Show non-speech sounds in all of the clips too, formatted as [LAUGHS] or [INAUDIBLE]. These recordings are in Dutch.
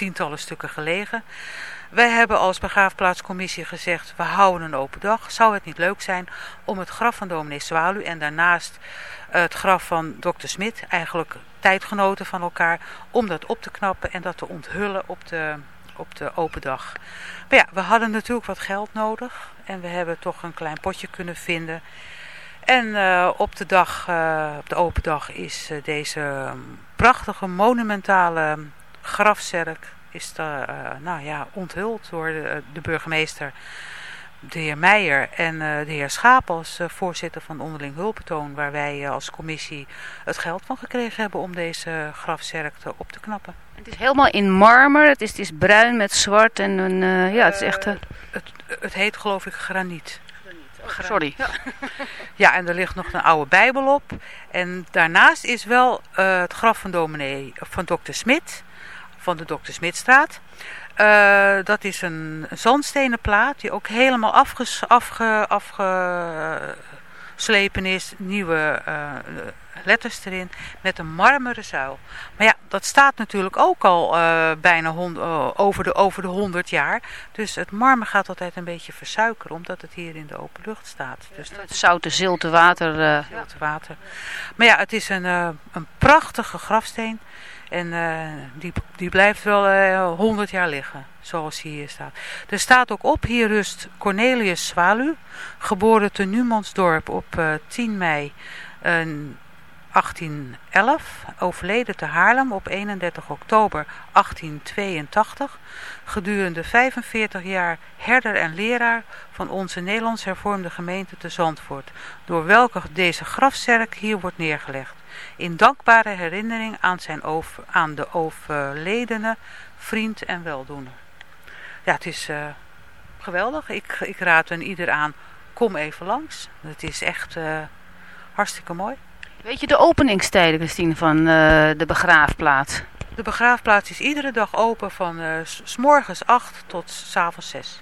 tientallen stukken gelegen. Wij hebben als begraafplaatscommissie gezegd, we houden een open dag. Zou het niet leuk zijn om het graf van dominee Zwalu en daarnaast het graf van dokter Smit, eigenlijk tijdgenoten van elkaar, om dat op te knappen en dat te onthullen op de, op de open dag. Maar ja, we hadden natuurlijk wat geld nodig en we hebben toch een klein potje kunnen vinden. En uh, op de dag, uh, op de open dag is deze prachtige monumentale grafzerk is de, nou ja, onthuld door de, de, burgemeester, de heer Meijer en de heer Schaap als voorzitter van onderling hulpbetoon, waar wij als commissie het geld van gekregen hebben om deze grafzerk te, op te knappen. Het is helemaal in marmer, het is, het is bruin met zwart en een, ja, het is echt... Het, het heet geloof ik graniet. Sorry. Ja. ja, en er ligt nog een oude bijbel op. En daarnaast is wel het graf van dominee, van dokter Smit, van de dokter Smitstraat. Uh, dat is een, zandstenen plaat die ook helemaal afges, afge, afgeslepen is. Nieuwe uh, letters erin met een marmeren zuil. Maar ja, dat staat natuurlijk ook al uh, bijna over, de, over de 100 jaar. Dus het marmer gaat altijd een beetje versuikeren, omdat het hier in de open lucht staat. Dus het zoute, zilte water. Zilte water. Maar ja, het is een, een prachtige grafsteen. En die, die blijft wel 100 jaar liggen, zoals hier staat. Er staat ook op, hier rust Cornelius Zwalu, geboren te Numansdorp op 10 mei 1811, overleden te Haarlem op 31 oktober 1882, gedurende 45 jaar herder en leraar van onze Nederlands hervormde gemeente te Zandvoort, door welke deze grafzerk hier wordt neergelegd, in dankbare herinnering aan, zijn over, aan de overledene vriend en weldoener. Ja, het is uh, geweldig. Ik, ik raad een ieder aan, kom even langs. Het is echt uh, hartstikke mooi. Weet je de openingstijden, Christine, van uh, de begraafplaats? De begraafplaats is iedere dag open van s morgens 8 tot s avonds 6.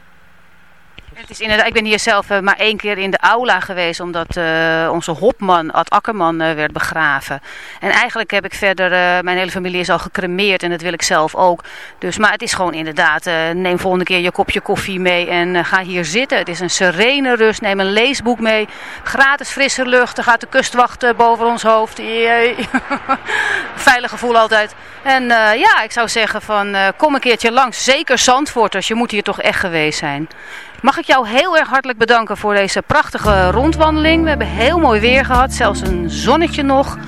Het is inderdaad, ik ben hier zelf uh, maar één keer in de aula geweest, omdat uh, onze hopman, Ad Akkerman, uh, werd begraven. En eigenlijk heb ik verder, mijn hele familie is al gecremeerd en dat wil ik zelf ook. Dus, maar het is gewoon inderdaad, neem volgende keer je kopje koffie mee en ga hier zitten. Het is een serene rust, neem een leesboek mee. Gratis frisse lucht, er gaat de kustwacht boven ons hoofd. [LAUGHS] Veilig gevoel altijd. En ja, ik zou zeggen van, kom een keertje langs. Zeker Zandvoorters, je moet hier toch echt geweest zijn. Mag ik jou heel erg hartelijk bedanken voor deze prachtige rondwandeling. We hebben heel mooi weer gehad, zelfs een zonnetje nog.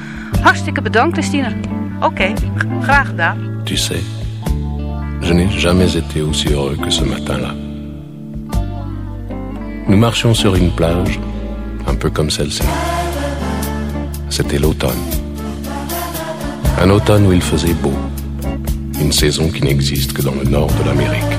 Hartstikke bedankt, Christine. Oké, okay, graag gedaan. Tu sais, je n'ai jamais été aussi heureux que ce matin-là. Nous marchions sur une plage, un peu comme celle-ci. C'était l'automne. Un automne où il faisait beau. Une saison qui n'existe que dans le nord de l'Amérique.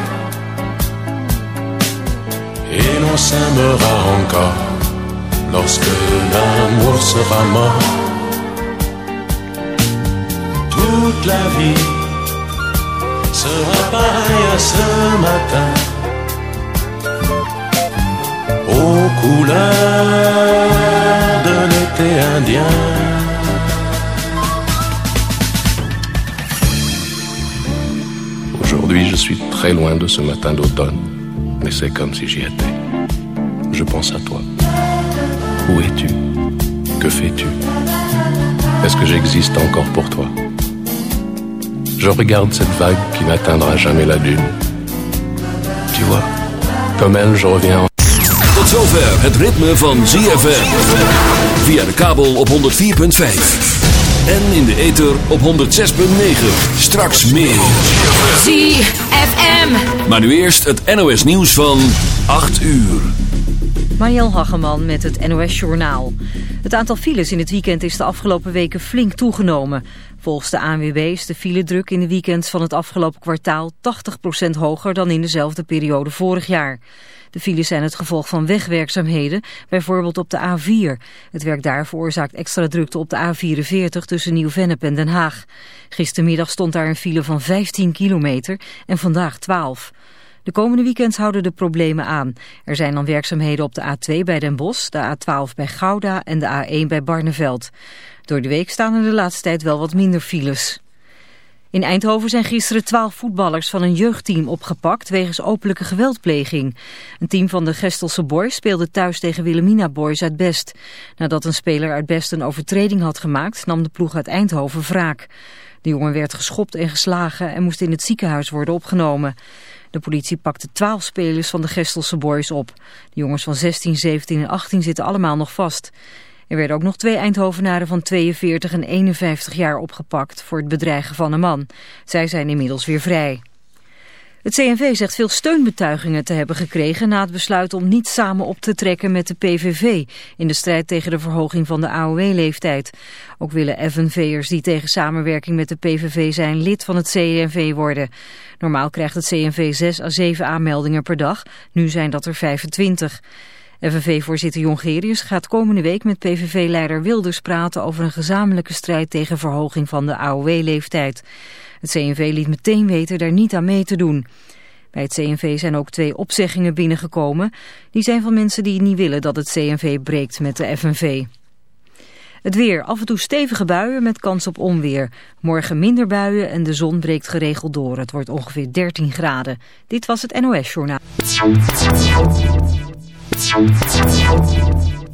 l'on s'aimera encore lorsque l'amour sera mort. Toute la vie sera pareille à ce matin aux couleurs de l'été indien. Aujourd'hui, je suis très loin de ce matin d'automne mais c'est comme si j'y étais. Je pense à toi. Où es-tu? Que fais-tu? Est-ce que j'existe encore pour toi? Je regarde cette vague qui n'atteindra jamais la dune. Tu vois, comme elle, je reviens en... Tot zover het ritme van ZFM. Via de kabel op 104.5. En in de ether op 106.9. Straks meer. ZFM. Maar nu eerst het NOS nieuws van 8 uur. Mariel Hageman met het NOS Journaal. Het aantal files in het weekend is de afgelopen weken flink toegenomen. Volgens de ANWB is de filedruk in de weekends van het afgelopen kwartaal 80% hoger dan in dezelfde periode vorig jaar. De files zijn het gevolg van wegwerkzaamheden, bijvoorbeeld op de A4. Het werk daar veroorzaakt extra drukte op de A44 tussen Nieuw-Vennep en Den Haag. Gistermiddag stond daar een file van 15 kilometer en vandaag 12. De komende weekends houden de problemen aan. Er zijn dan werkzaamheden op de A2 bij Den Bosch, de A12 bij Gouda en de A1 bij Barneveld. Door de week staan er de laatste tijd wel wat minder files. In Eindhoven zijn gisteren twaalf voetballers van een jeugdteam opgepakt wegens openlijke geweldpleging. Een team van de Gestelse Boys speelde thuis tegen Wilhelmina Boys uit Best. Nadat een speler uit Best een overtreding had gemaakt, nam de ploeg uit Eindhoven wraak. De jongen werd geschopt en geslagen en moest in het ziekenhuis worden opgenomen. De politie pakte twaalf spelers van de Gestelse Boys op. De jongens van 16, 17 en 18 zitten allemaal nog vast. Er werden ook nog twee Eindhovenaren van 42 en 51 jaar opgepakt voor het bedreigen van een man. Zij zijn inmiddels weer vrij. Het CNV zegt veel steunbetuigingen te hebben gekregen na het besluit om niet samen op te trekken met de PVV in de strijd tegen de verhoging van de AOW-leeftijd. Ook willen FNV'ers die tegen samenwerking met de PVV zijn lid van het CNV worden. Normaal krijgt het CNV 6 à 7 aanmeldingen per dag, nu zijn dat er 25. FNV-voorzitter Jongerius gaat komende week met PVV-leider Wilders praten over een gezamenlijke strijd tegen verhoging van de AOW-leeftijd. Het CNV liet meteen weten daar niet aan mee te doen. Bij het CNV zijn ook twee opzeggingen binnengekomen. Die zijn van mensen die niet willen dat het CNV breekt met de FNV. Het weer, af en toe stevige buien met kans op onweer. Morgen minder buien en de zon breekt geregeld door. Het wordt ongeveer 13 graden. Dit was het NOS Journaal.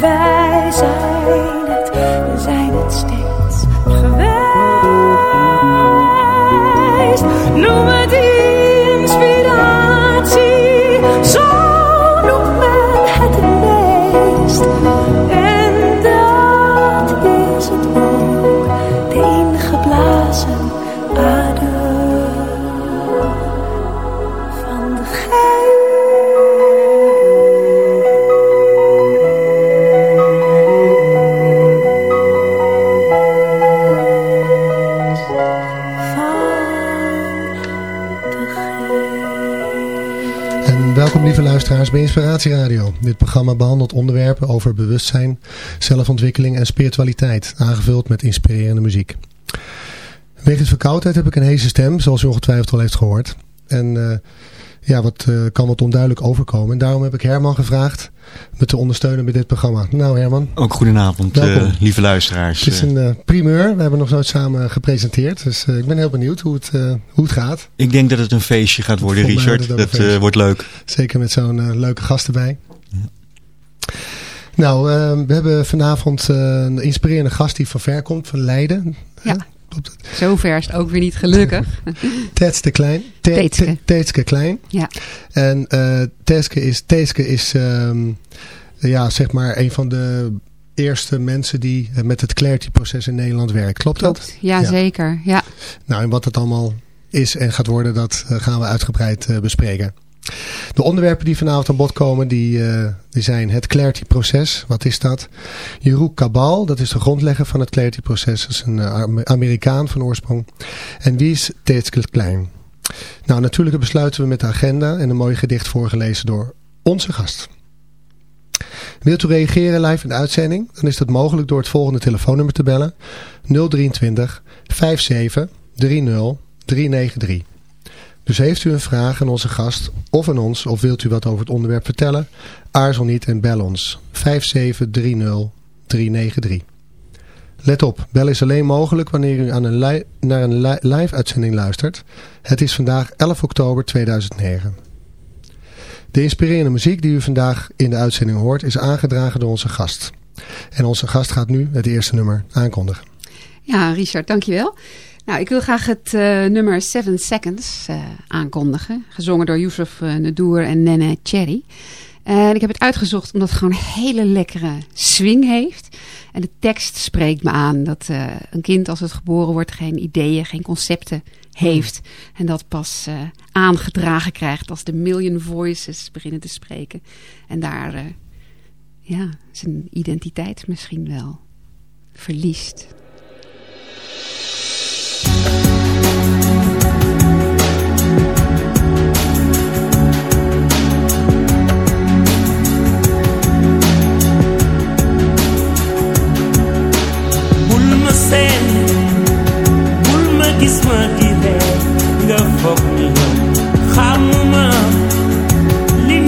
Wij zijn het, we zijn het steeds luisteraars bij Inspiratieradio. Dit programma behandelt onderwerpen over bewustzijn, zelfontwikkeling en spiritualiteit, aangevuld met inspirerende muziek. Wegens verkoudheid heb ik een heese stem, zoals u ongetwijfeld al heeft gehoord. En eh, ja, wat eh, kan wat onduidelijk overkomen. En daarom heb ik Herman gevraagd me te ondersteunen bij dit programma. Nou Herman, Ook goedenavond, eh, lieve luisteraars. het is Eh, een primeur. We hebben nog nooit samen gepresenteerd. Dus eh, ik ben heel benieuwd hoe het, eh, hoe het gaat. ik denk dat het een feestje gaat worden, Richard. Dat eh, wordt leuk. Zeker met zo'n leuke gast erbij. Nou, eh, we hebben vanavond een inspirerende gast die van ver komt, van Leiden. Ja. Klopt het? Zover is het ook weer niet gelukkig. [LAUGHS] Tetske Klein. Te- Teetske. Te- Teetske Klein. Ja. En eh Teetske is, is ehm, ja, zeg maar een van de eerste mensen die eh, met het clarity proces in Nederland werkt. Klopt, dat? Ja, Ja. zeker. Ja. Nou, en wat het allemaal is en gaat worden, dat eh, gaan we uitgebreid bespreken. De onderwerpen die vanavond aan bod komen, die, eh, zijn het Clarity-proces. Wat is dat? Jeroen Kabal, dat is de grondlegger van het Clarity-proces. Dat is een eh, Am- Amerikaan van oorsprong. En wie is Teetske Klein? Nou, natuurlijk besluiten we met de agenda en een mooi gedicht voorgelezen door onze gast. Wilt u reageren live in de uitzending? Dan is dat mogelijk door het volgende telefoonnummer te bellen. 023 57 30 393. Dus heeft u een vraag aan onze gast of aan ons of wilt u wat over het onderwerp vertellen? Aarzel niet en bel ons 5730393. Let op, bel is alleen mogelijk wanneer u aan een naar een live uitzending luistert. Het is vandaag 11 oktober 2009. De inspirerende muziek die u vandaag in de uitzending hoort is aangedragen door onze gast. En onze gast gaat nu het eerste nummer aankondigen. Ja, Richard, dankjewel. Nou, ik wil graag het eh, nummer Seven Seconds eh, aankondigen. Gezongen door Yusuf eh, uh, Nadoer en Nene Cherry. En ik heb het uitgezocht omdat het gewoon een hele lekkere swing heeft. En de tekst spreekt me aan. Dat een kind als het geboren wordt geen ideeën, geen concepten heeft. En dat pas aangedragen krijgt als de million voices beginnen te spreken. En daar ja, zijn identiteit misschien wel verliest. gisma di ree nga foog ni man xamuma li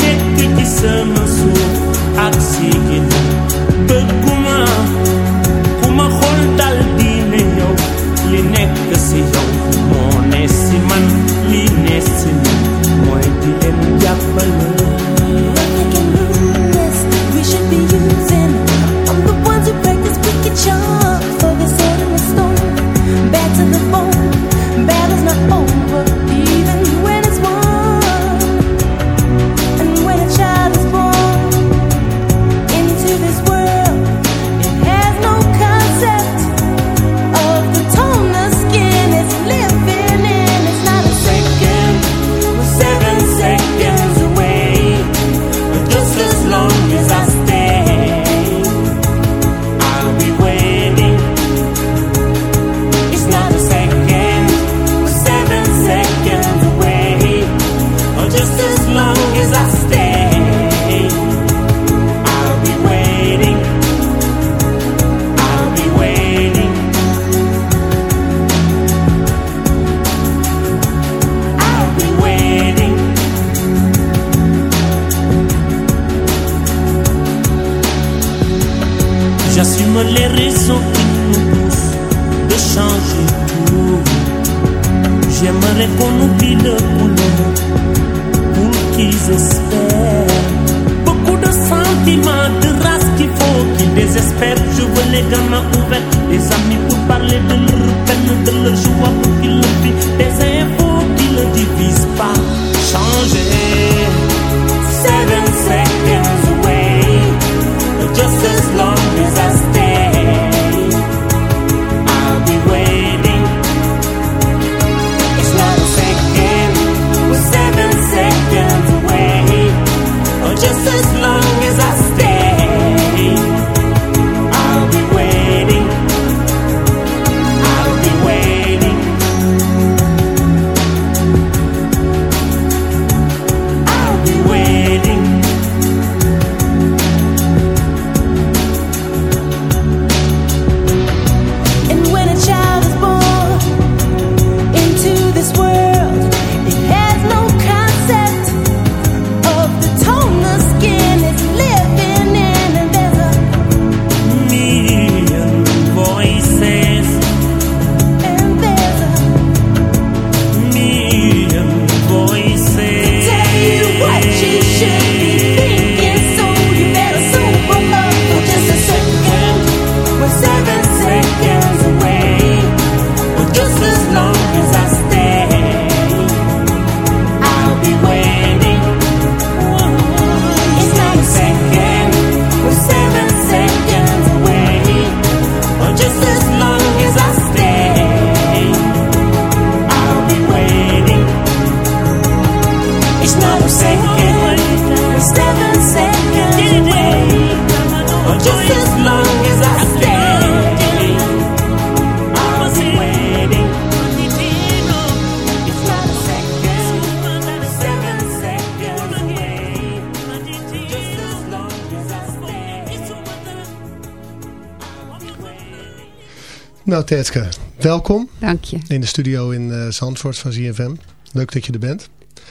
In de studio in eh, Zandvoort van ZFM. Leuk dat je er bent.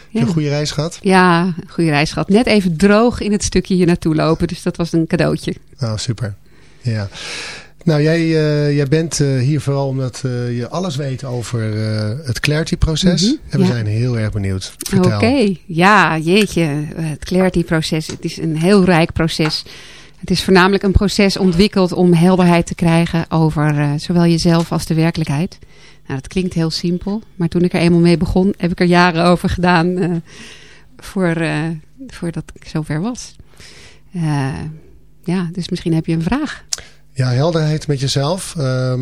Je een goede reis gehad? Ja, een goede reis gehad. Net even droog in het stukje hier naartoe lopen. Dus dat was een cadeautje. Nou, super. Ja. Nou, jij, eh, jij bent eh, hier vooral omdat je alles weet over het Clarity-proces. Mhm, en we zijn heel erg benieuwd. Oké, ja, jeetje. Het Clarity-proces, het is een heel rijk proces. Het is voornamelijk een proces ontwikkeld om helderheid te krijgen over eh, zowel jezelf als de werkelijkheid. Nou, dat klinkt heel simpel, maar toen ik er eenmaal mee begon, heb ik er jaren over gedaan eh, voor, eh, voordat ik zover was. Ja, dus misschien heb je een vraag. Ja, helderheid met jezelf. Ehm,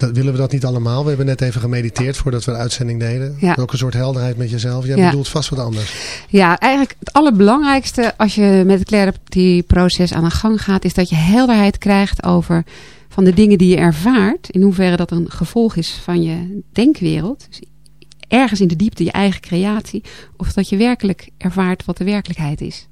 dat, willen we dat niet allemaal? We hebben net even gemediteerd voordat we de uitzending deden. Ja. Welke soort helderheid met jezelf? Jij Ja. bedoelt vast wat anders. Ja, eigenlijk het allerbelangrijkste als je met het clarity-proces aan de gang gaat, is dat je helderheid krijgt over van de dingen die je ervaart, in hoeverre dat een gevolg is van je denkwereld. Dus ergens in de diepte je eigen creatie, of dat je werkelijk ervaart wat de werkelijkheid is.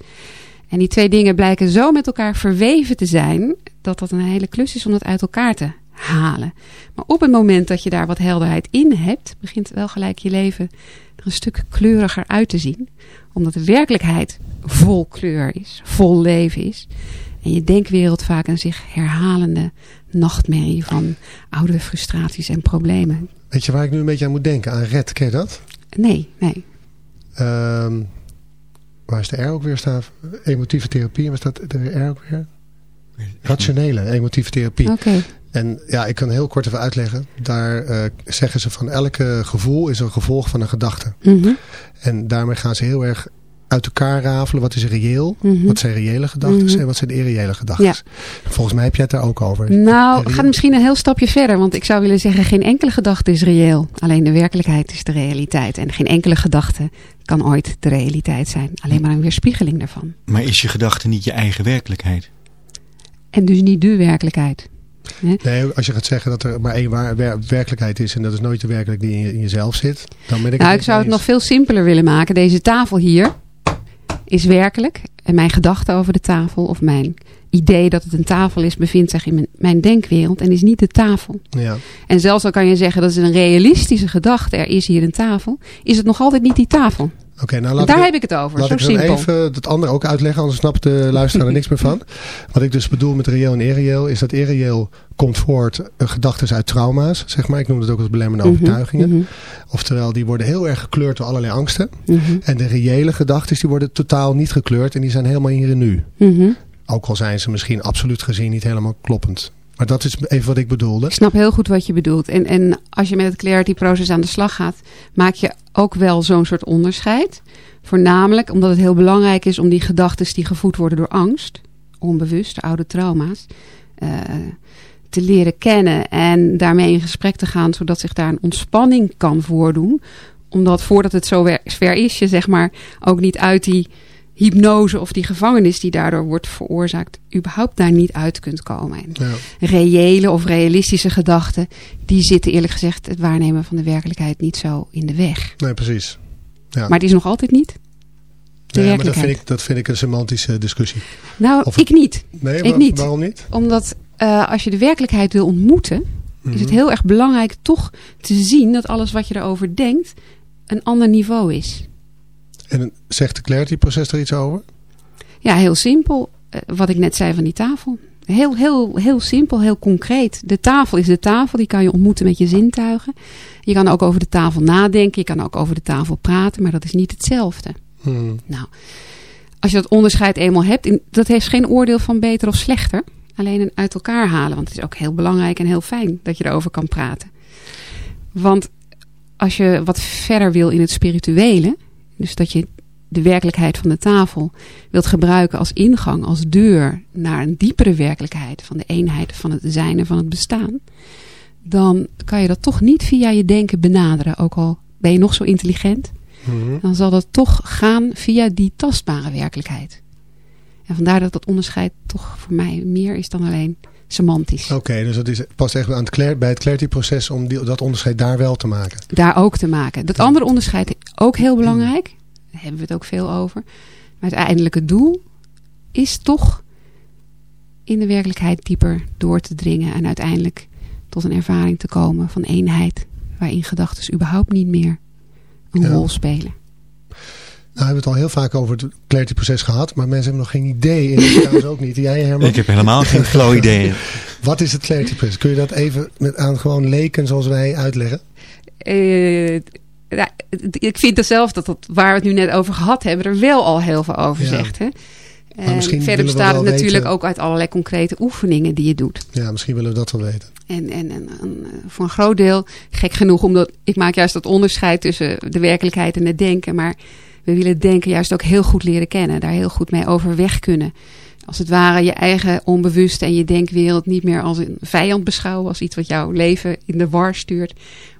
En die twee dingen blijken zo met elkaar verweven te zijn, dat dat een hele klus is om dat uit elkaar te halen. Maar op het moment dat je daar wat helderheid in hebt, begint wel gelijk je leven er een stuk kleuriger uit te zien. Omdat de werkelijkheid vol kleur is, vol leven is. En je denkwereld vaak een zich herhalende nachtmerrie van oude frustraties en problemen. Weet je waar ik nu een beetje aan moet denken? Aan red, ken je dat? Nee, nee. Ehm, waar is de R ook weer staan? Emotieve therapie, waar staat de R ook weer? Rationele emotieve therapie. Oké. En ja, ik kan heel kort even uitleggen. Daar eh, zeggen ze van elke gevoel is een gevolg van een gedachte. Mhm. En daarmee gaan ze heel erg uit elkaar rafelen. Wat is reëel? Mhm. Wat zijn reële gedachten? Mhm. En wat zijn de irreële gedachten? Ja. Volgens mij heb jij het daar ook over. Nou, Reëel- gaat misschien een heel stapje verder. Want ik zou willen zeggen, geen enkele gedachte is reëel. Alleen de werkelijkheid is de realiteit. En geen enkele gedachte kan ooit de realiteit zijn. Alleen maar een weerspiegeling daarvan. Maar is je gedachte niet je eigen werkelijkheid? En dus niet de werkelijkheid. Nee, als je gaat zeggen dat er maar één waar, werkelijkheid is en dat is nooit de werkelijk die in, je- in jezelf zit, dan ben ik Nou, ik zou het nog veel simpeler willen maken. Deze tafel hier is werkelijk. En mijn gedachte over de tafel of mijn idee dat het een tafel is, bevindt zich in mijn, mijn denkwereld en is niet de tafel. Ja. En zelfs al kan je zeggen dat is een realistische gedachte, er is hier een tafel, is het nog altijd niet die tafel. Oké, nou laat daar ik, heb ik het over, laat zo ik dan simpel. even het andere ook uitleggen, anders snapt de luisteraar er niks meer van. [LAUGHS] Wat ik dus bedoel met reëel en irreëel, is dat irreëel komt voort uh, gedachten uit trauma's, zeg maar. Ik noem het ook als belemmerende Mhm, overtuigingen. mhm, Oftewel, die worden heel erg gekleurd door allerlei angsten. mhm, En de reële gedachten, die worden totaal niet gekleurd en die zijn helemaal hier en nu. Ook al zijn ze misschien absoluut gezien niet helemaal kloppend. Maar dat is even wat ik bedoelde. Ik snap heel goed wat je bedoelt. En, en als je met het clarity proces aan de slag gaat, maak je ook wel zo'n soort onderscheid. Voornamelijk omdat het heel belangrijk is om die gedachten die gevoed worden door angst, onbewust, oude trauma's, eh, te leren kennen en daarmee in gesprek te gaan, zodat zich daar een ontspanning kan voordoen. Omdat voordat het zo ver- is, je zeg maar ook niet uit die hypnose of die gevangenis die daardoor wordt veroorzaakt, überhaupt daar niet uit kunt komen. En Ja. reële of realistische gedachten, die zitten eerlijk gezegd het waarnemen van de werkelijkheid niet zo in de weg. Nee, precies. Ja. Maar het is nog altijd niet de Nee, maar dat vind, ik, dat vind ik een semantische discussie. nou, of- ik niet. Nee, Ik niet. waarom niet? Omdat eh, als je de werkelijkheid wil ontmoeten, is het Mhm. heel erg belangrijk toch te zien dat alles wat je erover denkt een ander niveau is. En zegt de clarity-proces er iets over? Ja, heel simpel. eh, wat ik net zei van die tafel. Heel, heel, heel simpel, heel concreet. De tafel is de tafel, die kan je ontmoeten met je zintuigen. Je kan ook over de tafel nadenken, je kan ook over de tafel praten, maar dat is niet hetzelfde. Hmm. Nou, als je dat onderscheid eenmaal hebt, dat heeft geen oordeel van beter of slechter. Alleen een uit elkaar halen, want het is ook heel belangrijk en heel fijn dat je erover kan praten. Want als je wat verder wil in het spirituele, dus dat je de werkelijkheid van de tafel wilt gebruiken als ingang, als deur naar een diepere werkelijkheid van de eenheid van het zijn en van het bestaan, dan kan je dat toch niet via je denken benaderen. Ook al ben je nog zo intelligent, Mhm. dan zal dat toch gaan via die tastbare werkelijkheid. En vandaar dat dat onderscheid toch voor mij meer is dan alleen semantisch. Oké, dus dat is, past echt aan het bij het clarity-proces om die, dat onderscheid daar wel te maken. Daar ook te maken. Dat andere onderscheid ook heel belangrijk. Daar hebben we het ook veel over. Maar het uiteindelijke doel is toch in de werkelijkheid dieper door te dringen. En uiteindelijk tot een ervaring te komen van eenheid. Waarin gedachten überhaupt niet meer een Ja. rol spelen. Nou, we hebben het al heel vaak over het clarity-proces gehad, maar mensen hebben nog geen idee. En ik [LAUGHS] trouwens ook niet. Jij, Herman? Ik heb helemaal geen flauw idee. [LAUGHS] Wat is het clarity process? Kun je dat even met, aan gewoon leken zoals wij uitleggen? Uh, ja, ik vind zelf dat, dat waar we het nu net over gehad hebben, er wel al heel veel over ja. zegt. Hè? En verder bestaat het natuurlijk weten. ook uit allerlei concrete oefeningen die je doet. Ja, misschien willen we dat wel weten. En, en, en, en, voor een groot deel, gek genoeg, omdat ik maak juist dat onderscheid tussen de werkelijkheid en het denken. Maar we willen denken juist ook heel goed leren kennen. Daar heel goed mee overweg kunnen. Als het ware je eigen onbewuste en je denkwereld niet meer als een vijand beschouwen. Als iets wat jouw leven in de war stuurt.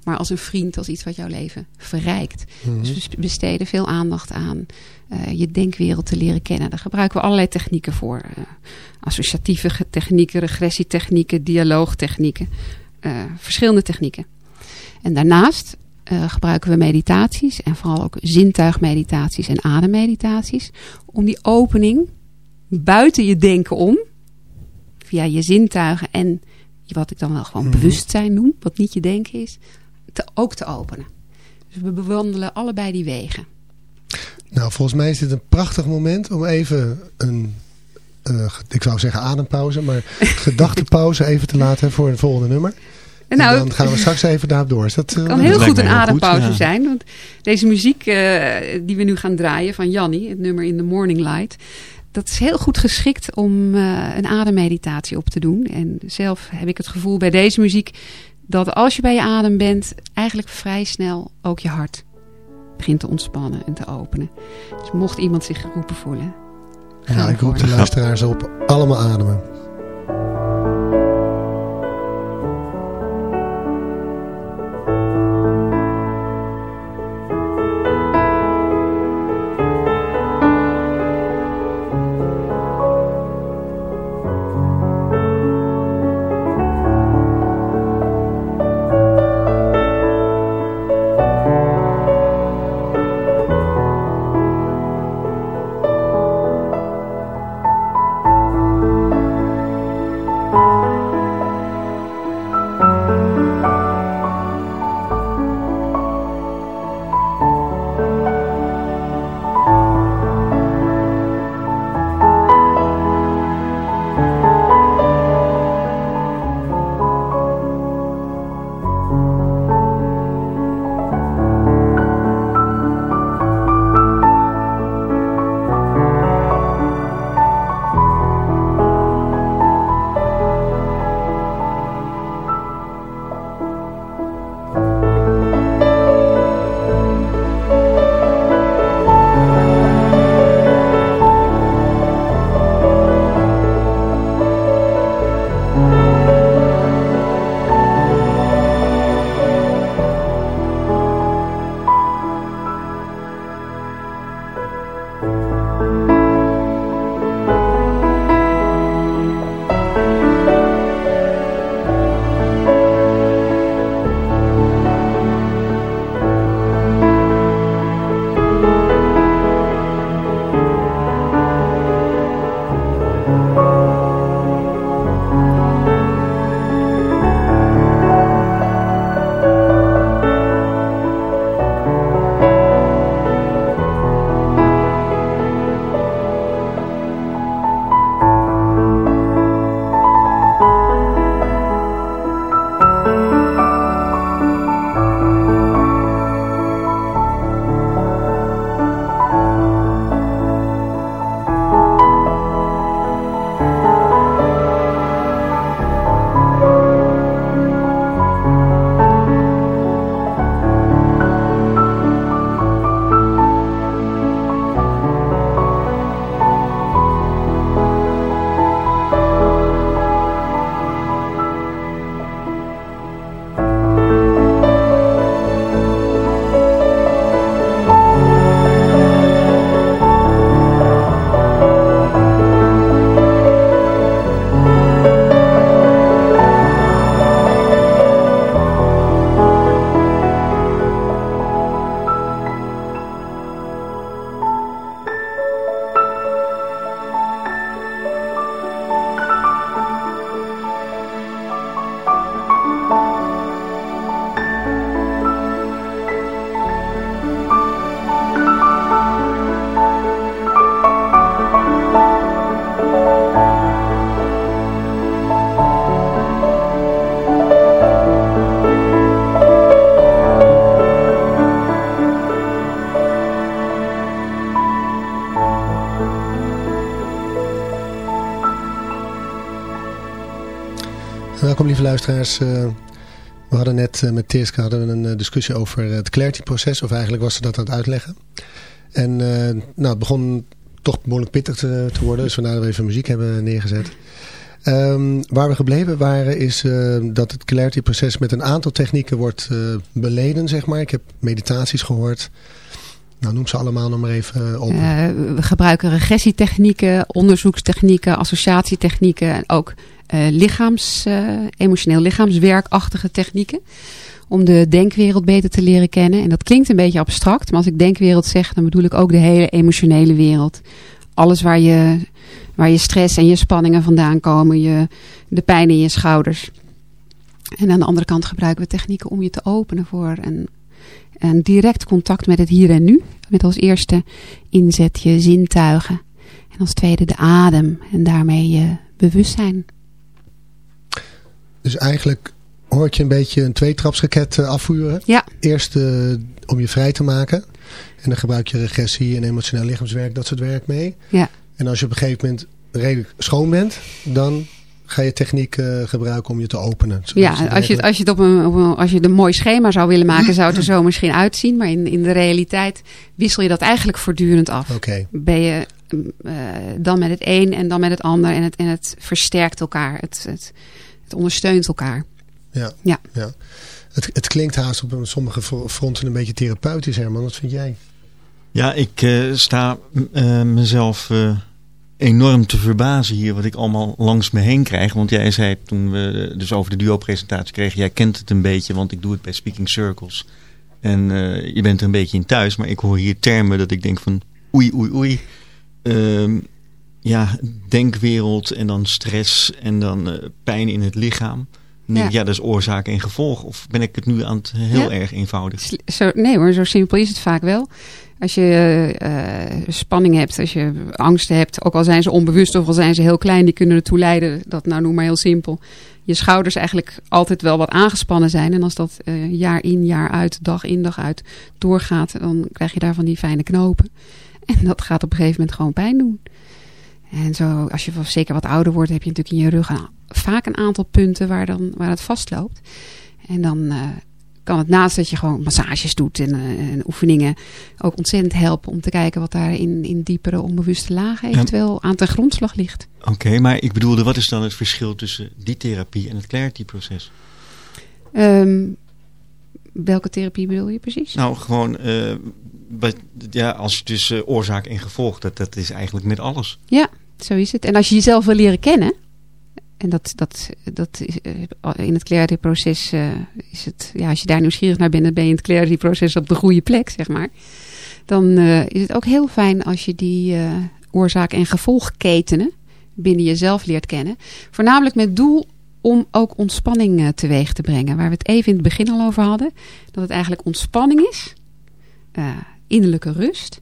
Maar als een vriend, als iets wat jouw leven verrijkt. Mm -hmm. Dus we besteden veel aandacht aan uh, je denkwereld te leren kennen. Daar gebruiken we allerlei technieken voor. Uh, associatieve technieken, regressietechnieken, dialoogtechnieken. Uh, verschillende technieken. En daarnaast uh, gebruiken we meditaties. En vooral ook zintuigmeditaties en ademmeditaties. Om die opening buiten je denken om. Via je zintuigen en wat ik dan wel gewoon mm -hmm. bewustzijn noem. Wat niet je denken is. Te, ook te openen. Dus we bewandelen allebei die wegen. Nou, volgens mij is dit een prachtig moment om even een, uh, ik zou zeggen adempauze, maar [LAUGHS] gedachtenpauze even te laten voor het volgende nummer. En, nou, en dan gaan we straks even daarop door. Is dat, uh, kan heel goed een adempauze ja. zijn. Want deze muziek uh, die we nu gaan draaien van Jannie, het nummer In the Morning Light. Dat is heel goed geschikt om uh, een ademmeditatie op te doen. En zelf heb ik het gevoel bij deze muziek dat als je bij je adem bent, eigenlijk vrij snel ook je hart begint te ontspannen en te openen. Dus mocht iemand zich geroepen voelen. Ja, ik roep de luisteraars op. Allemaal ademen. Luisteraars. eh, we hadden net eh, met Teerska hadden een eh, discussie over het Clarity-proces. Of eigenlijk was ze dat aan het uitleggen. En nou, het begon toch behoorlijk pittig te, worden. Dus vandaar dat we even muziek hebben neergezet. Ehm, waar we gebleven waren is dat het Clarity-proces met een aantal technieken wordt beleden, zeg maar. Ik heb meditaties gehoord. Nou, noem ze allemaal nog maar even eh, op. Eh, we gebruiken regressietechnieken, onderzoekstechnieken, associatietechnieken en ook eh, lichaams, eh, emotioneel lichaamswerkachtige technieken. Om de denkwereld beter te leren kennen. En dat klinkt een beetje abstract, maar als ik denkwereld zeg, dan bedoel ik ook de hele emotionele wereld. Alles waar je, waar je stress en je spanningen vandaan komen, je, de pijn in je schouders. En aan de andere kant gebruiken we technieken om je te openen voor een, een direct contact met het hier en nu. Met als eerste inzet je zintuigen. En als tweede de adem en daarmee je bewustzijn. Dus eigenlijk hoort je een beetje een tweetrapsraket eh, afvuren. Ja. Eerst eh, om je vrij te maken. En dan gebruik je regressie en emotioneel lichaamswerk, dat soort werk mee. Ja. En als je op een gegeven moment redelijk schoon bent, dan ga je techniek eh, gebruiken om je te openen. Ja, als je, het- als je het op een, op een, als je het een mooi schema zou willen maken, [LAUGHS] zou het er zo misschien uitzien. Maar in, in de realiteit wissel je dat eigenlijk voortdurend af. Oké. Ben je eh, dan met het een en dan met het ander. En het, en het versterkt elkaar. Het, het, het ondersteunt elkaar. Ja. Ja. ja. Het, het klinkt haast op een- sommige fro- fronten een beetje therapeutisch, Herman. Wat vind jij? Ja, ik eh, sta eh, mezelf eh, enorm te verbazen hier wat ik allemaal langs me heen krijg. Want jij zei toen we dus over de duo-presentatie kregen, jij kent het een beetje, want ik doe het bij Speaking Circles. En eh, je bent er een beetje in thuis, maar ik hoor hier termen dat ik denk van oei, oei, oei. Ehm, ja, denkwereld en dan stress en dan eh, pijn in het lichaam. Ik, Ja. ja, dat is oorzaak en gevolg. Of ben ik het nu aan het heel Ja. erg eenvoudig? Zo, nee hoor, zo simpel is het vaak wel. Als je eh, spanning hebt, als je angsten hebt, ook al zijn ze onbewust of al zijn ze heel klein, die kunnen ertoe leiden, dat nou noem maar heel simpel, je schouders eigenlijk altijd wel wat aangespannen zijn. En als dat eh, jaar in, jaar uit, dag in, dag uit doorgaat, dan krijg je daarvan die fijne knopen. [LAUGHS] En dat gaat op een gegeven moment gewoon pijn doen. En zo, als je zeker wat ouder wordt, heb je natuurlijk in je rug vaak een aantal punten waar, dan, waar het vastloopt. En dan eh, kan het naast dat je gewoon massages doet en, eh, en oefeningen ook ontzettend helpen om te kijken wat daar in, in diepere onbewuste lagen eventueel aan ten grondslag ligt. Oké, maar ik bedoelde, wat is dan het verschil tussen die therapie en het clarity-proces? Ehm, welke therapie bedoel je precies? Nou, gewoon, wat, ja, als je dus eh, oorzaak en gevolg, dat, dat is eigenlijk met alles. Ja, zo is het. En als je jezelf wil leren kennen, en dat, dat, dat is, eh, in het clarity-proces eh, is het, ja, als je daar nieuwsgierig naar bent, dan ben je in het clarity-proces op de goede plek, zeg maar. Dan eh, is het ook heel fijn als je die oorzaak- en gevolgketenen binnen jezelf leert kennen. Voornamelijk met doel om ook ontspanning teweeg te brengen. Waar we het even in het begin al over hadden. Dat het eigenlijk ontspanning is. innerlijke rust.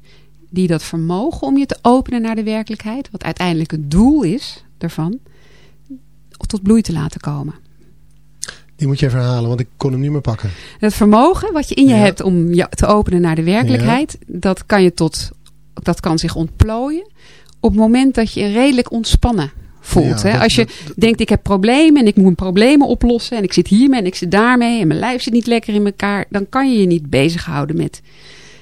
Die dat vermogen om je te openen naar de werkelijkheid. Wat uiteindelijk het doel is daarvan. Tot bloei te laten komen. Die moet je even herhalen, want ik kon hem niet meer pakken. Het vermogen wat je in je Ja. hebt om je te openen naar de werkelijkheid. Dat kan je tot, dat kan zich ontplooien. Op het moment dat je redelijk ontspannen voelt. Ja, hè? dat- Als je dat- denkt ik heb problemen en ik moet problemen oplossen. En ik zit hiermee en ik zit daarmee. En mijn lijf zit niet lekker in elkaar. Dan kan je je niet bezighouden met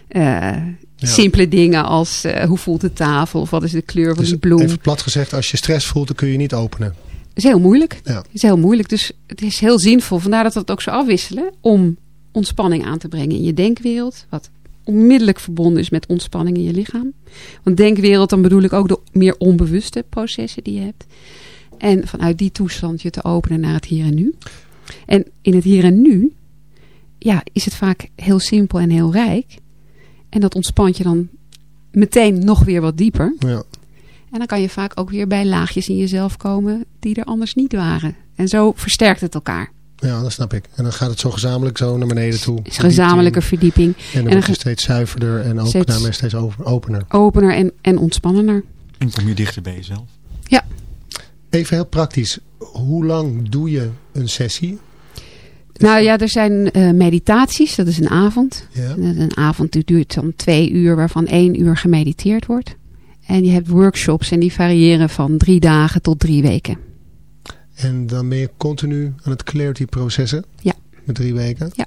eh, simpele dingen als eh, hoe voelt de tafel. Of wat is de kleur van Dus die bloem. even plat gezegd, als je stress voelt, dan kun je niet openen. Is heel moeilijk. Ja. is heel moeilijk. Dus het is heel zinvol. Vandaar dat we het ook zo afwisselen. Om ontspanning aan te brengen in je denkwereld. Wat onmiddellijk verbonden is met ontspanning in je lichaam. Want denkwereld, dan bedoel ik ook de meer onbewuste processen die je hebt. En vanuit die toestand je te openen naar het hier en nu. En in het hier en nu, ja, is het vaak heel simpel en heel rijk. En dat ontspant je dan meteen nog weer wat dieper. Ja. En dan kan je vaak ook weer bij laagjes in jezelf komen die er anders niet waren. En zo versterkt het elkaar. ja, dat snap ik. En dan gaat het zo gezamenlijk zo naar beneden toe. Het is gezamenlijke verdieping. En dan en wordt je steeds zuiverder en ook Steeds- daarmee steeds opener. opener en, en ontspannender. En kom je dichter bij jezelf. Even heel praktisch. Hoe lang doe je een sessie? Nou ja, er zijn eh, meditaties. Dat is een avond. Ja. Een avond die duurt dan twee uur, waarvan één uur gemediteerd wordt. En je hebt workshops en die variëren van drie dagen tot drie weken. En dan ben je continu aan het clarity processen? Ja. Met drie weken? Ja.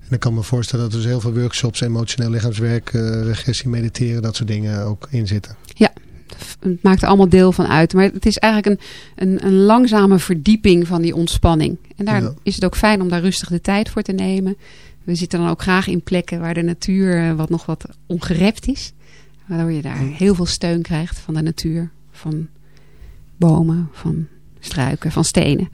En ik kan me voorstellen dat er dus heel veel workshops, emotioneel lichaamswerk, uh, regressie, mediteren, dat soort dingen ook in zitten. Ja, het maakt er allemaal deel van uit. Maar het is eigenlijk een, een, een langzame verdieping van die ontspanning. En daar is het ook fijn om daar rustig de tijd voor te nemen. We zitten dan ook graag in plekken waar de natuur eh, wat nog wat ongerept is. Waardoor je daar heel veel steun krijgt van de natuur. Van bomen, van struiken, van stenen.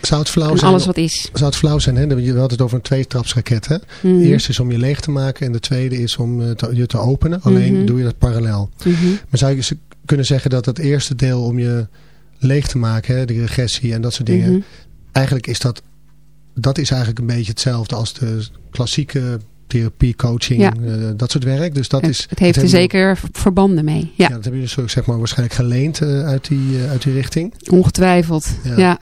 Zou het flauw zijn? alles wat is. Zou het flauw zijn, hè? we hadden het over een tweetrapsraket. Hè? Mm De eerste is om je leeg te maken en de tweede is om eh, je te openen. Alleen mhm. doe je dat parallel. Mhm. Maar zou je kunnen zeggen dat het eerste deel om je leeg te maken, hè? de regressie en dat soort dingen. Mhm. Eigenlijk is dat, dat is eigenlijk een beetje hetzelfde als de klassieke therapie, coaching, ja. uh, dat soort werk. Dus dat het, is, het heeft er zeker verbanden mee. Ja. ja, dat hebben jullie dus zeg maar, waarschijnlijk geleend uh, uit, die, uh, uit die richting. Ongetwijfeld, ja. ja.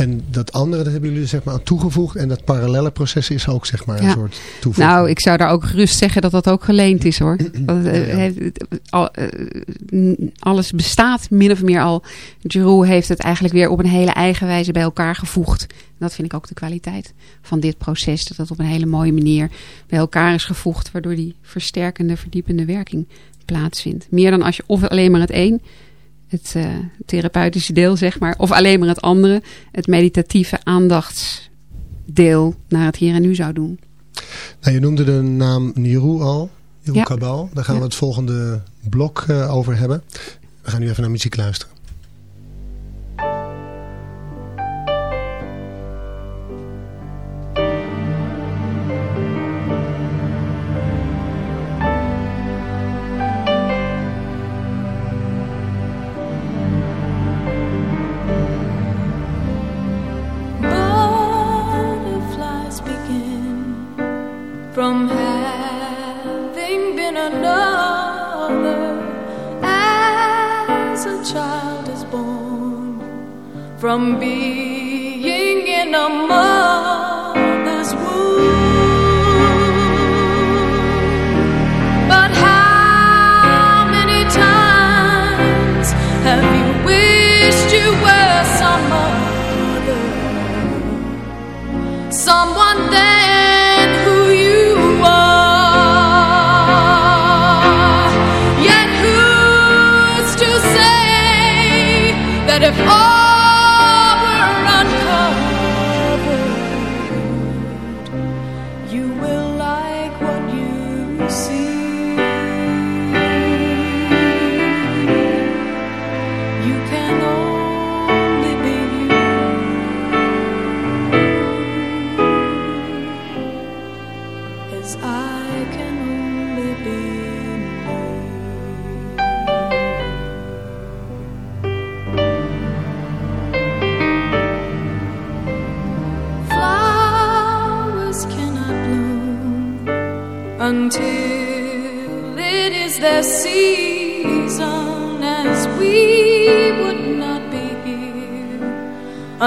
En dat andere, dat hebben jullie zeg maar aan toegevoegd. En dat parallele proces is ook zeg maar een soort toevoeging. Nou, ik zou daar ook gerust zeggen dat dat ook geleend is hoor. Dat, alles bestaat min of meer al. Giroux heeft het eigenlijk weer op een hele eigen wijze bij elkaar gevoegd. En dat vind ik ook de kwaliteit van dit proces. Dat het op een hele mooie manier bij elkaar is gevoegd. Waardoor die versterkende, verdiepende werking plaatsvindt. Meer dan als je of alleen maar het een het uh, therapeutische deel, zeg maar. Of alleen maar het andere, het meditatieve aandachtsdeel naar het hier en nu zou doen. Nou, je noemde de naam Niru al, Niru ja. Kabal. Daar gaan we het volgende blok uh, over hebben. We gaan nu even naar muziek luisteren. From being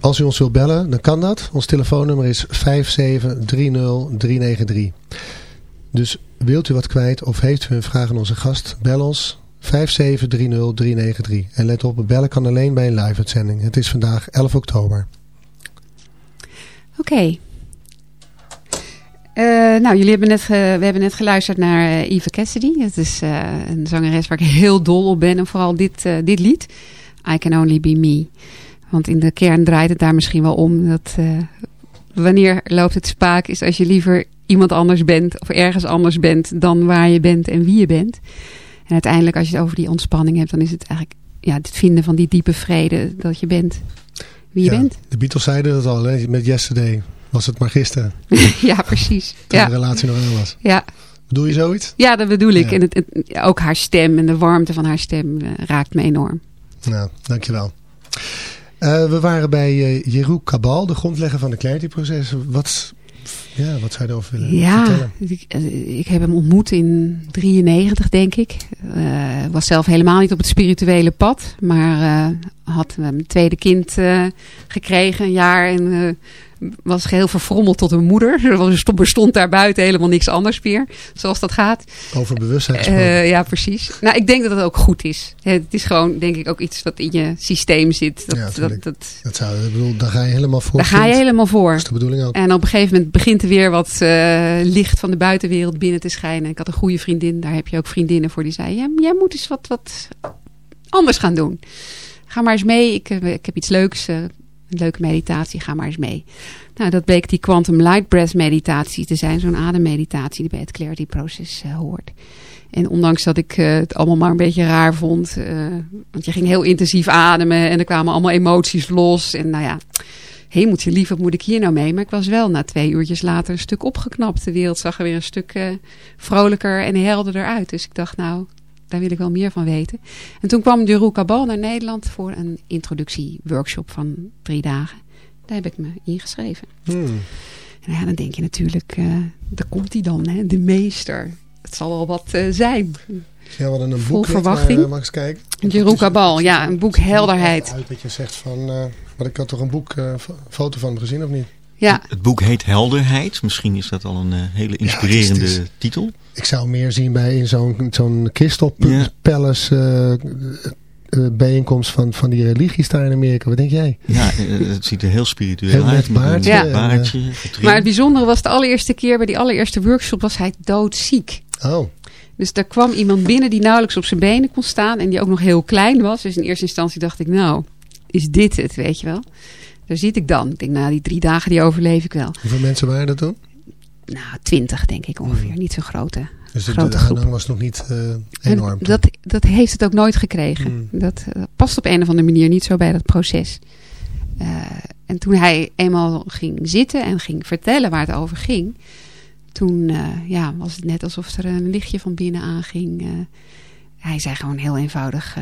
als u ons wilt bellen, dan kan dat. Ons telefoonnummer is 5730393. Dus wilt u wat kwijt of heeft u een vraag aan onze gast, bel ons 5730393. En let op, bellen kan alleen bij een live-uitzending. Het is vandaag 11 oktober. Oké. Eh, nou, jullie hebben net, we hebben net geluisterd naar eh, Eva Cassidy. Het is eh, een zangeres waar ik heel dol op ben. En vooral dit, dit lied, I Can Only Be Me. Want in de kern draait het daar misschien wel om. Dat, eh, wanneer loopt het spaak is als je liever iemand anders bent of ergens anders bent dan waar je bent en wie je bent. En uiteindelijk als je het over die ontspanning hebt, dan is het eigenlijk ja, het vinden van die diepe vrede dat je bent wie je Ja, bent. De Beatles zeiden dat al, hè? met Yesterday. Was het maar gisteren, [LAUGHS] ja, precies. toen Ja. de relatie nog aan was. Ja. Bedoel je zoiets? Ja, dat bedoel ik. Ja. En het, het- ook haar stem en de warmte van haar stem eh, raakt me enorm. Nou, dankjewel. Eh we waren bij eh Jeroen Kabal, de grondlegger van de Clarity-proces. Wat, ja, wat zou je erover willen Ja, vertellen? ik, eh, ik heb hem ontmoet in 93, denk ik. Was zelf helemaal niet op het spirituele pad. Maar had mijn tweede kind gekregen, een jaar. En was geheel verfrommeld tot een moeder. [LAUGHS] Er was- bestond daar buiten helemaal niks anders meer. Zoals dat gaat. Over bewustzijn. Eh, ja, precies. Nou, ik denk dat het ook goed is. Het is gewoon, denk ik, ook iets wat in je systeem zit. Dat, Ja, dat, dat, dat zou, ik bedoel, daar ga je helemaal voor. daar ga je helemaal voor. Dat is de bedoeling ook. En op een gegeven moment begint er weer wat eh, licht van de buitenwereld binnen te schijnen. Ik had een goede vriendin, daar heb je ook vriendinnen voor, die zei: ja, jij moet eens wat, wat anders gaan doen. Ga maar eens mee, ik, heb- ik heb iets leuks, eh, leuke meditatie, ga maar eens mee. Nou, dat bleek die Quantum Light Breath meditatie te zijn, zo'n ademmeditatie die bij het Clarity proces eh, hoort. En ondanks dat ik eh, het allemaal maar een beetje raar vond, eh, want je ging heel intensief ademen en er kwamen allemaal emoties los. En nou ja, hemeltje lief, wat moet ik hier nou mee? Maar ik was wel na twee uurtjes later een stuk opgeknapt. De wereld zag er weer een stuk vrolijker en helderder uit. Dus ik dacht, nou, daar wil ik wel meer van weten. En toen kwam Jeroen Cabal naar Nederland voor een introductieworkshop van drie dagen. Daar heb ik me ingeschreven. Hmm. En ja, dan denk je natuurlijk, eh, daar komt hij dan, hè, de meester. Het zal wel wat eh, zijn. Ja, hadden een boek verwachting. eh, mag eens kijken? Jeroen Cabal, ja, een boek helderheid. Uit dat je zegt van, eh maar ik had toch een boek, eh, fo- foto van hem gezien of niet? Ja, Het boek heet Helderheid. Misschien is dat al een eh, hele inspirerende het is- het titel. Ik zou meer zien bij in zo'n zo'n Crystal Ja. Palace eh, eh, bijeenkomst van, van die religies daar in Amerika. Wat denk jij? Ja, het ziet er heel spiritueel Heel uit. een baardje Ja. baardje, maar het bijzondere was de allereerste keer bij die allereerste workshop was hij doodziek. Oh, Dus daar kwam iemand binnen die nauwelijks op zijn benen kon staan en die ook nog heel klein was. Dus in eerste instantie dacht ik, nou, is dit het, weet je wel? Daar zit ik dan. Ik denk, nou, die drie dagen die overleef ik wel. hoeveel mensen waren er toen? Nou, twintig denk ik ongeveer. Niet zo'n grote. Dus de, Grote de groep. aanhang was nog niet eh, En enorm. dat, dat heeft het ook nooit gekregen. Hmm. Dat eh, past op een of andere manier niet zo bij dat proces. Eh, en toen hij eenmaal ging zitten en ging vertellen waar het over ging, toen ja, was het net alsof er een lichtje van binnen aanging. Hij zei gewoon heel eenvoudig.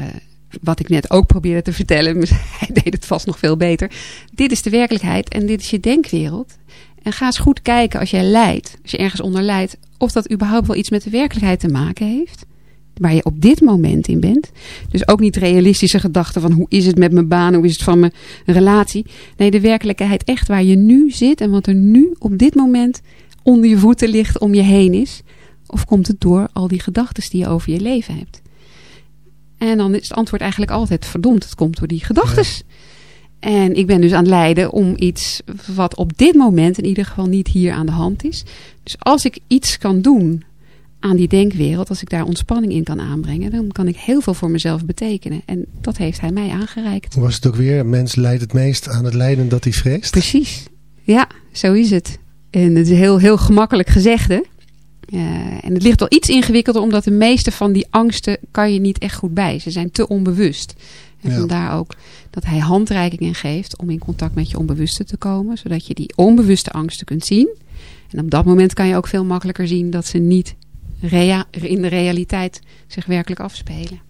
Wat ik net ook probeerde te vertellen, maar [LAUGHS] hij deed het vast nog veel beter. Dit is de werkelijkheid en dit is je denkwereld. En ga eens goed kijken als jij lijdt, als je ergens onder lijdt, of dat überhaupt wel iets met de werkelijkheid te maken heeft. Waar je op dit moment in bent. Dus ook niet realistische gedachten van hoe is het met mijn baan, hoe is het van mijn relatie. Nee, de werkelijkheid echt waar je nu zit en wat er nu op dit moment onder je voeten ligt, om je heen is. Of komt het door al die gedachten die je over je leven hebt? En dan is het antwoord eigenlijk altijd verdomd, het komt door die gedachten. En ik ben dus aan het lijden om iets wat op dit moment in ieder geval niet hier aan de hand is. Dus als ik iets kan doen aan die denkwereld, als ik daar ontspanning in kan aanbrengen, dan kan ik heel veel voor mezelf betekenen. En dat heeft hij mij aangereikt. Hoe was het ook weer? Een mens lijdt het meest aan het lijden dat hij vreest. Precies. Ja, zo is het. En het is heel, heel gemakkelijk gezegd, Eh, en het ligt wel iets ingewikkelder, omdat de meeste van die angsten kan je niet echt goed bij. Ze zijn te onbewust. En Ja. vandaar ook dat hij handreikingen geeft om in contact met je onbewuste te komen. Zodat je die onbewuste angsten kunt zien. En op dat moment kan je ook veel makkelijker zien dat ze niet rea- in de realiteit zich werkelijk afspelen.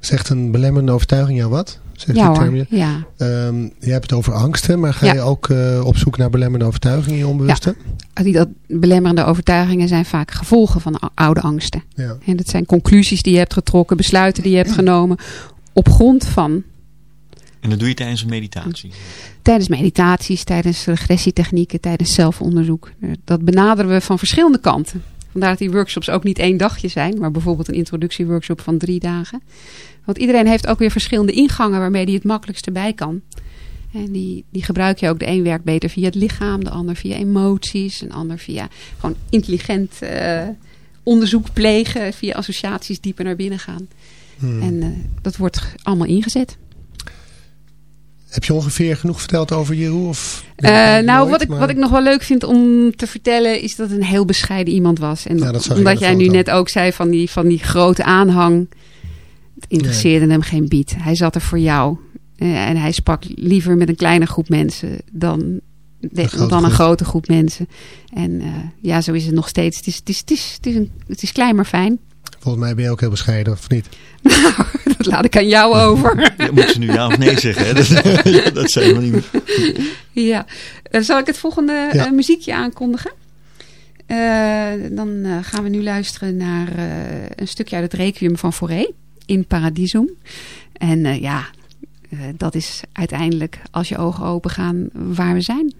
Zegt een belemmerende overtuiging jou wat? Zegt Ja hoor, term ja. Ehm, je hebt het over angsten, maar ga Ja. je ook eh, op zoek naar belemmerende overtuigingen in je onbewuste? Die dat belemmerende overtuigingen zijn vaak gevolgen van ou- oude angsten. Ja. En dat zijn conclusies die je hebt getrokken, besluiten die je hebt genomen op grond van En dat doe je tijdens een meditatie? Tijdens meditaties, tijdens regressietechnieken, tijdens zelfonderzoek. Eh, Dat benaderen we van verschillende kanten. Vandaar dat die workshops ook niet één dagje zijn, maar bijvoorbeeld een introductieworkshop van drie dagen. Want iedereen heeft ook weer verschillende ingangen waarmee hij het makkelijkste bij kan. En die, die gebruik je ook. De een werkt beter via het lichaam, de ander via emoties, een ander via gewoon intelligent eh, onderzoek plegen, via associaties dieper naar binnen gaan. Hmm. En eh, dat wordt allemaal ingezet. Heb je ongeveer genoeg verteld over Jeroen? Of Eh, nou, nooit, wat ik, maar- wat ik nog wel leuk vind om te vertellen is dat het een heel bescheiden iemand was. En Ja, omdat jij nu net ook zei van die, van die grote aanhang. Het interesseerde hem geen bied. Hij zat er voor jou. Eh, en hij sprak liever met een kleine groep mensen dan, de- grote dan een groep. grote groep mensen. En eh, ja, zo is het nog steeds. Het is, het is, het is, het is, een, het is klein maar fijn. Volgens mij ben je ook heel bescheiden, of niet? [LAUGHS] Dat laat ik aan jou [LAUGHS] over. Ja, moet je nu ja of nee zeggen? Hè? Dat, [LAUGHS] dat zijn we niet. Ja, Eh, zal ik het volgende Ja. muziekje aankondigen? Eh, dan eh, gaan we nu luisteren naar eh, een stukje uit het Requiem van Fauré in Paradisum. En eh, ja, eh, dat is uiteindelijk, als je ogen open gaan, waar we zijn.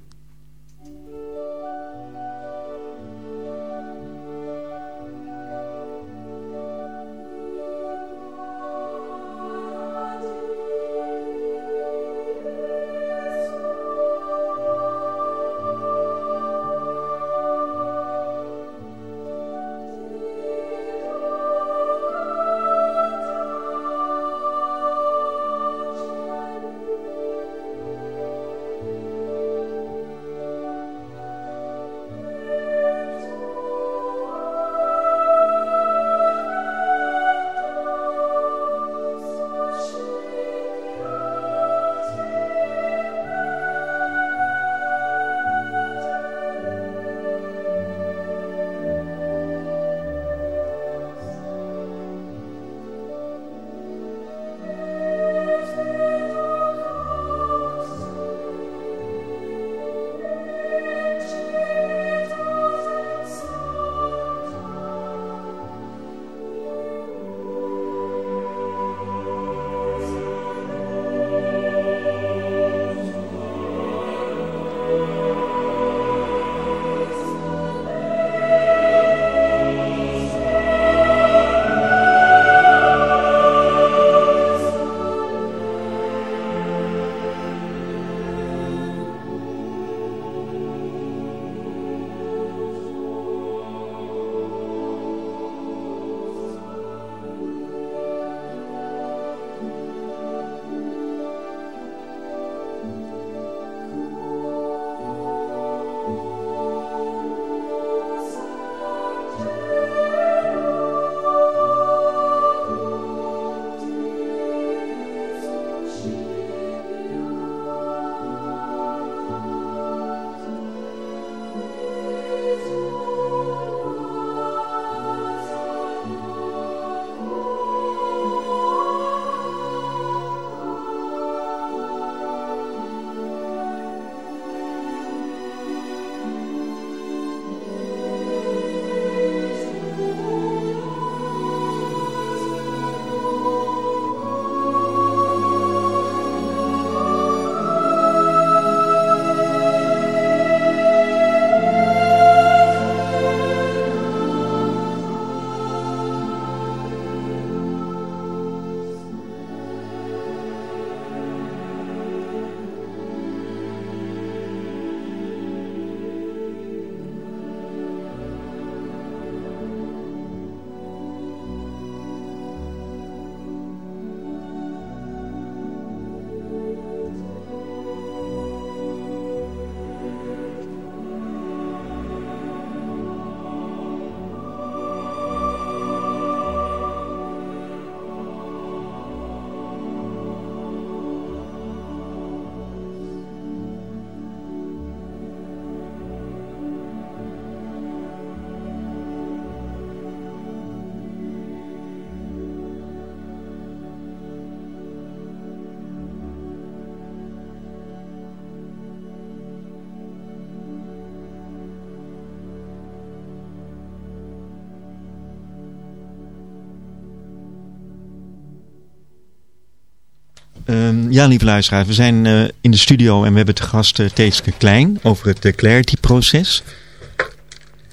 Ja, lieve luisteraars, we zijn eh, in de studio en we hebben te gast uh, Teeske Klein over het uh, Clarity-proces.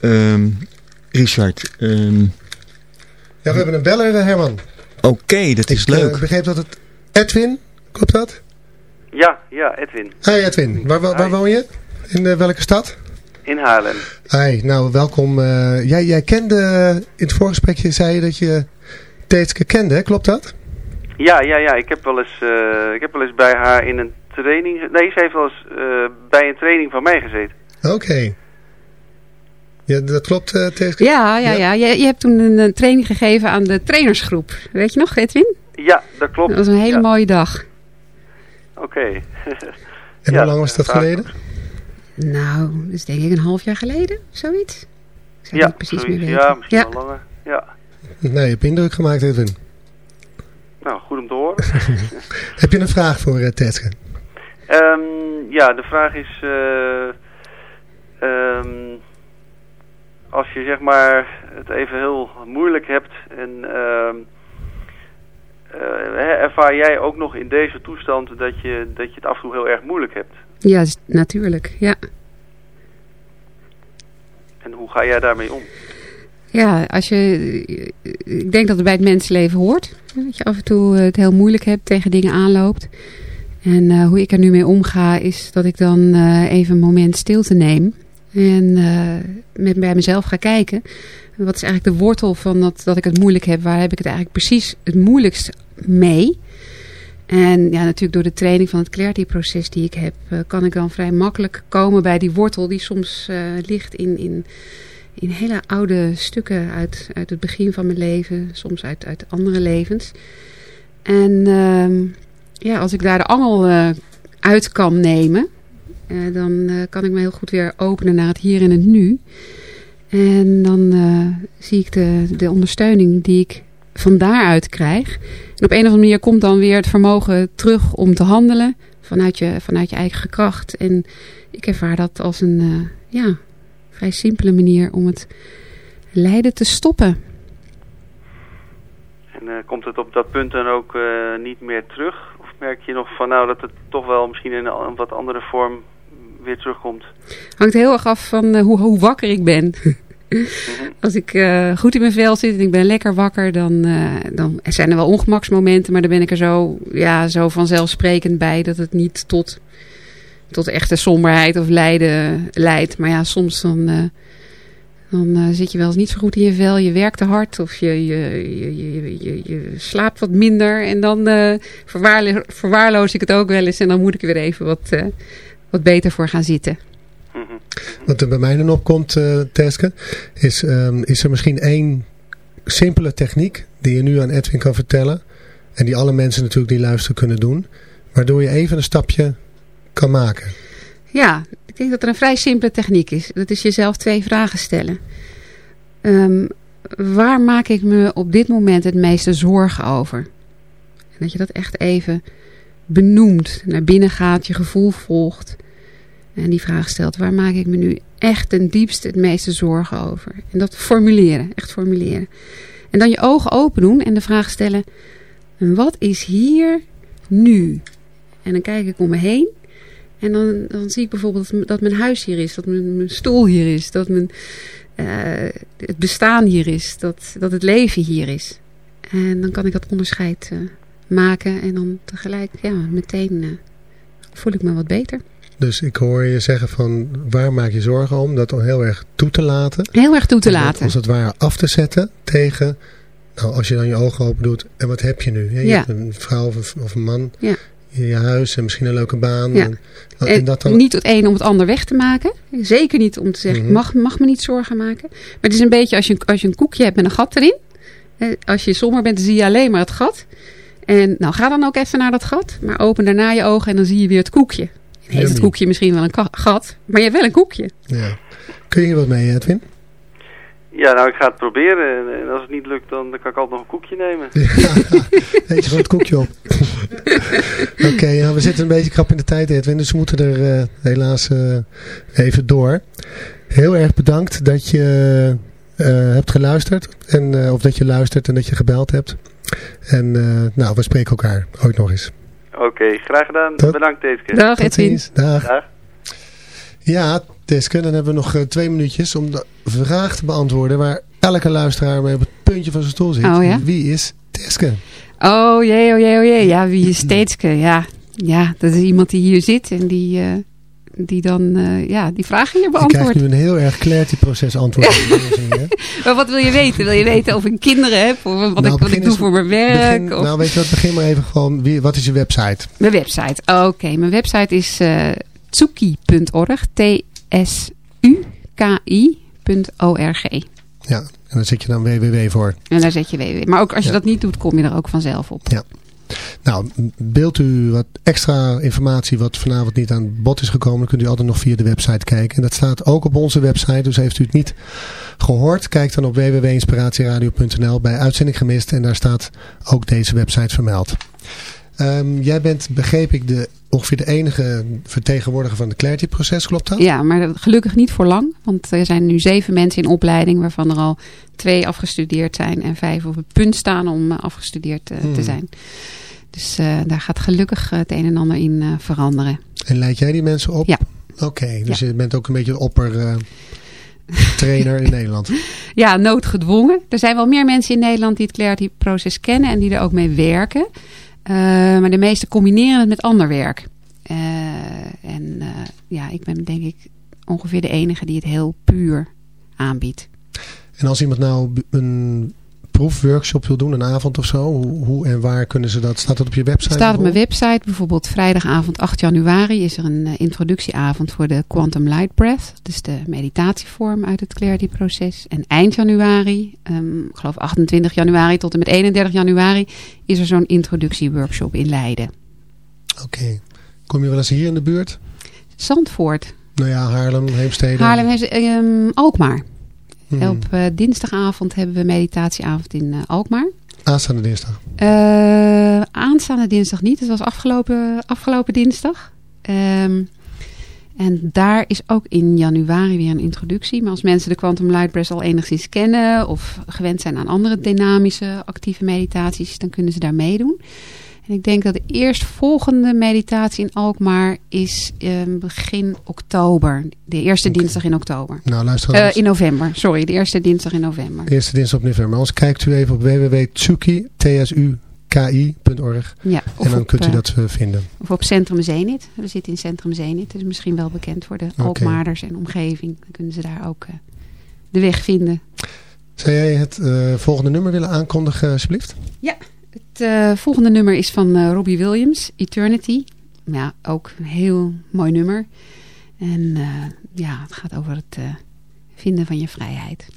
Ehm, Richard. ehm, Ja, we hebben een beller, eh, Herman. Oké, dat is Ik eh, leuk. begreep dat het Edwin, klopt dat? Ja, ja, Edwin. Hi Edwin, waar, waar, waar Hi. woon je? In eh, welke stad? In Haarlem. Hi, nou welkom. eh, jij, jij kende, in het voorgesprekje zei je dat je Teetske kende, hè? klopt dat? Ja, ja, ja. Ik heb wel eens, eh, ik heb wel eens bij haar in een training... Nee, ze heeft wel eens eh, bij een training van mij gezeten. Oké. Ja, dat klopt uh, Teetske? Ja, ja, ja. Je, je hebt toen een, training gegeven aan de trainersgroep. Weet je nog, Edwin? Ja, dat klopt. Dat was een hele Ja. mooie dag. Oké. [LAUGHS] En Ja, hoe lang was dat geleden? Nou, dat is denk ik een half jaar geleden, zoiets. Ik zou Ja, niet precies zoiets. meer weten. Ja, misschien ja. wel langer. Ja. Nee, je hebt indruk gemaakt Edwin. Nou, goed om te horen. [LAUGHS] Heb je een vraag voor uh? Ehm, ja, de vraag is... eh, ehm, als je zeg maar het even heel moeilijk hebt en... ehm, eh, ervaar jij ook nog in deze toestand dat je, dat je het af en toe heel erg moeilijk hebt? Ja, s- natuurlijk. Ja. En hoe ga jij daarmee om? Ja, als je... Ik denk dat het bij het mensenleven hoort. Dat je af en toe eh, het heel moeilijk hebt, tegen dingen aanloopt. En eh, hoe ik er nu mee omga is dat ik dan eh, even een moment stilte neem. En eh, met bij mezelf ga kijken. Wat is eigenlijk de wortel van dat, dat ik het moeilijk heb? Waar heb ik het eigenlijk precies het moeilijkst mee? En ja, natuurlijk door de training van het Clarity-proces die ik heb, eh, kan ik dan vrij makkelijk komen bij die wortel die soms eh, ligt in, in, in hele oude stukken uit, uit het begin van mijn leven, soms uit, uit andere levens. En ehm, ja, als ik daar de angel eh, uit kan nemen, eh, dan eh, kan ik me heel goed weer openen naar het hier en het nu. En dan zie ik de, de ondersteuning die ik van daaruit krijg. En op een of andere manier komt dan weer het vermogen terug om te handelen vanuit je, vanuit je eigen kracht. En ik ervaar dat als een ja, vrij simpele manier om het lijden te stoppen. En eh, komt het op dat punt dan ook eh, niet meer terug? Of merk je nog van nou dat het toch wel misschien in een, wat andere vorm weer terugkomt? Hangt heel erg af van eh, hoe, hoe wakker ik ben. [LAUGHS] Als ik goed in mijn vel zit en ik ben lekker wakker, dan, dan zijn er wel ongemaksmomenten. Maar dan ben ik er zo, ja, zo vanzelfsprekend bij dat het niet tot, tot echte somberheid of lijden leidt. Maar ja, soms dan, eh, dan eh, zit je wel eens niet zo goed in je vel. Je werkt te hard of je, je, je, je, slaapt wat minder. En dan verwaarlo- verwaarloos ik het ook wel eens. En dan moet ik er weer even wat, wat beter voor gaan zitten. Wat er bij mij dan opkomt, uh, Teske, is, um, is er misschien één simpele techniek die je nu aan Edwin kan vertellen. En die alle mensen natuurlijk die luisteren kunnen doen. Waardoor je even een stapje kan maken. Ja, ik denk dat er een vrij simpele techniek is. Dat is jezelf twee vragen stellen. Um, waar maak ik me op dit moment het meeste zorgen over? En dat je dat echt even benoemt, naar binnen gaat, je gevoel volgt. En die vraag stelt, waar maak ik me nu echt ten diepste het meeste zorgen over? En dat formuleren, echt formuleren. En dan je ogen open doen en de vraag stellen, wat is hier nu? En dan kijk ik om me heen en dan, dan zie ik bijvoorbeeld dat mijn huis hier is, dat mijn, mijn stoel hier is, dat mijn, uh, het bestaan hier is, dat, dat het leven hier is. En dan kan ik dat onderscheid uh, maken en dan tegelijk, ja, meteen uh, voel ik me wat beter. Dus ik hoor je zeggen van waar maak je zorgen om? Dat om heel erg toe te laten. Heel erg toe te laten. Als het ware af te zetten tegen, nou als je dan je ogen open doet. En wat heb je nu? Je ja. hebt een vrouw of een, of een man. Ja. Je huis en misschien een leuke baan. Ja. En, dat dan... Niet het een om het ander weg te maken. Zeker niet om te zeggen, mm -hmm. mag, mag me niet zorgen maken. Maar het is een beetje als je, als je een koekje hebt met een gat erin. Als je somber bent, zie je alleen maar het gat. En nou, ga dan ook even naar dat gat. Maar open daarna je ogen en dan zie je weer het koekje. Heeft het koekje misschien wel een gat, maar je hebt wel een koekje. Ja. Kun je wat mee, Edwin? Ja, nou, ik ga het proberen. En als het niet lukt, dan kan ik altijd nog een koekje nemen. [LAUGHS] Ja, eet je gewoon het koekje op. [LAUGHS] Oké, okay, nou, we zitten een beetje krap in de tijd, Edwin. Dus we moeten er uh, helaas uh, even door. Heel erg bedankt dat je uh, hebt geluisterd. En, of dat je luistert en dat je gebeld hebt. En nou, we spreken elkaar ooit nog eens. Oké, graag gedaan. Tot- Bedankt deze keer. Dag Edwin. ziens. Dag. Dag. Ja, Teske, dan hebben we nog eh, twee minuutjes om de vraag te beantwoorden waar elke luisteraar mee op het puntje van zijn stoel zit. Oh ja? Wie is Teske? Oh jee, oh jee, oh jee. Ja, wie is [LAUGHS] Steetske? Ja. ja, dat is iemand die hier zit en die, eh, die dan eh, ja, die vragen hier Je krijgt beantwoordt. nu een heel erg clarity-proces antwoord. [LAUGHS] Maar wat wil je weten? Wil je weten of ik kinderen heb? Of wat, Nou, ik, wat ik doe voor mijn werk? Begin, of... nou, weet je wat, begin maar even gewoon. Wie, wat is je website? Mijn website. Oké, mijn website is eh tsuki.org. T-S-U-K-I.org. Ja, en dan zet je dan www voor. En daar zet je www. Maar ook als je Ja. dat niet doet, kom je er ook vanzelf op. Ja. Nou, beeld u wat extra informatie wat vanavond niet aan bod is gekomen, dan kunt u altijd nog via de website kijken. En dat staat ook op onze website, dus heeft u het niet gehoord, kijk dan op www.inspiratieradio.nl bij uitzending gemist en daar staat ook deze website vermeld. Ehm, jij bent, begreep ik, de, ongeveer de enige vertegenwoordiger van het Clarity-proces, klopt dat? Ja, maar gelukkig niet voor lang. Want er zijn nu zeven mensen in opleiding, waarvan er al twee afgestudeerd zijn en vijf op het punt staan om eh, afgestudeerd eh, te Hmm. zijn. Dus eh, daar gaat gelukkig het een en ander in veranderen. En leid jij die mensen op? Ja. Oké, dus je bent ook een beetje de opper eh, trainer in [LAUGHS] Nederland. Ja, noodgedwongen. Er zijn wel meer mensen in Nederland die het Clarity-proces kennen en die er ook mee werken. Eh, maar de meesten combineren het met ander werk. Eh, en eh, ja, ik ben denk ik ongeveer de enige die het heel puur aanbiedt. En als iemand nou een proefworkshop wil doen, een avond of zo, hoe, hoe en waar kunnen ze dat? Staat dat op je website? Het staat op mijn website. Bijvoorbeeld vrijdagavond 8 januari is er een eh, introductieavond voor de Quantum Light Breath. Dus de meditatievorm uit het Clarity-proces. En eind januari, ehm, ik geloof 28 januari tot en met 31 januari, is er zo'n introductieworkshop in Leiden. Oké. Kom je wel eens hier in de buurt? Zandvoort, Nou ja, Haarlem, Heemstede. Haarlem, heeft, ehm, Alkmaar. Hmm. Op eh, dinsdagavond hebben we meditatieavond in eh, Alkmaar. Aanstaande dinsdag. Eh, aanstaande dinsdag niet. Het was afgelopen, afgelopen dinsdag. Ehm, en daar is ook in januari weer een introductie. Maar als mensen de Quantum Light Breath al enigszins kennen... of gewend zijn aan andere dynamische actieve meditaties... dan kunnen ze daar meedoen. En ik denk dat de eerstvolgende meditatie in Alkmaar is ehm, begin oktober. De eerste dinsdag in oktober. Nou, luister anders. in november, sorry. De eerste dinsdag in november. Eerste dinsdag op november. Anders kijkt u even op www.tsuki.org Ja, en dan op, kunt u eh, dat eh, vinden. Of op Centrum Zenit. We zitten in Centrum Zenit. Dat is misschien wel bekend voor de. Alkmaarders en omgeving. Dan kunnen ze daar ook eh, de weg vinden. Zou jij het volgende nummer willen aankondigen, alsjeblieft? Het eh, volgende nummer is van eh, Robbie Williams, Eternity. Ja, ook een heel mooi nummer. En eh, ja, het gaat over het vinden van je vrijheid.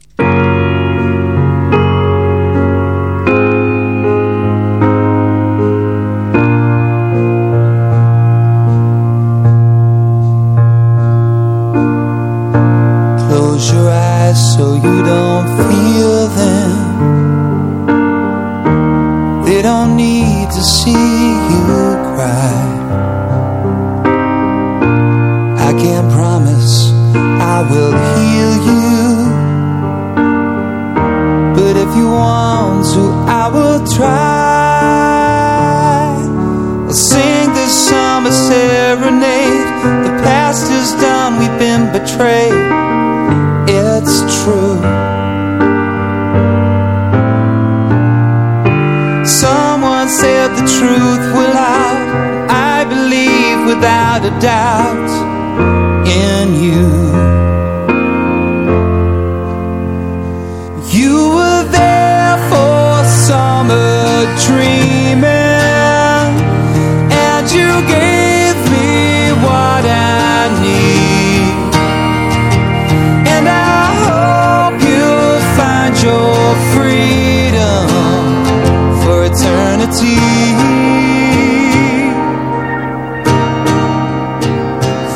Close your eyes so you don't feel them. To see you cry. I can't promise I will heal you. But if you want to, I will try. I'll sing this summer serenade. The past is done, we've been betrayed it's true. Without a doubt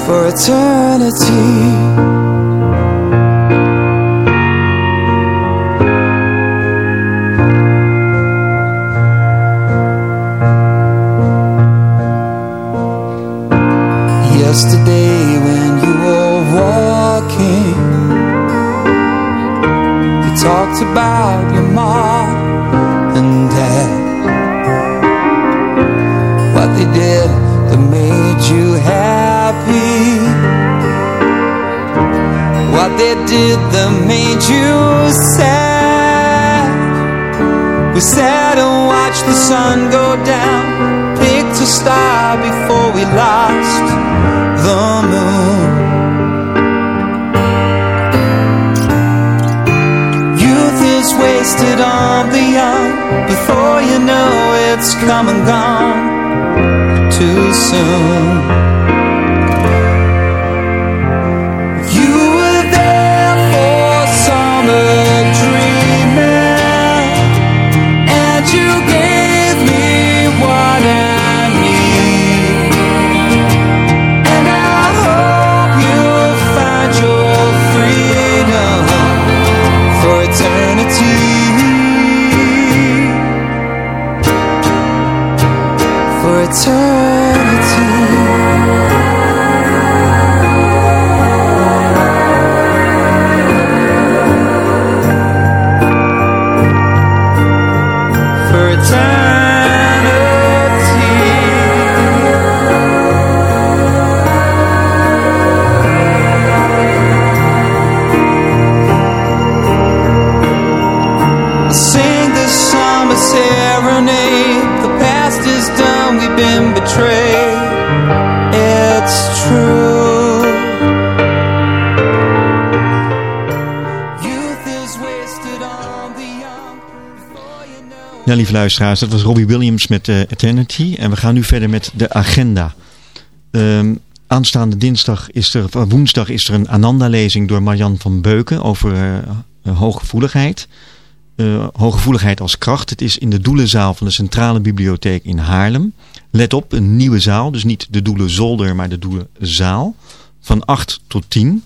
For eternity. Lieve luisteraars, dat was Robbie Williams met eh, Eternity. En we gaan nu verder met de agenda. Ehm, aanstaande dinsdag is er, of woensdag is er een Ananda-lezing door Marjan van Beuken over eh, eh, hooggevoeligheid. Eh, hooggevoeligheid als kracht. Het is in de doelenzaal van de Centrale Bibliotheek in Haarlem. Let op, een nieuwe zaal. Dus niet de doelenzolder, maar de doelenzaal. Van 8 tot 10.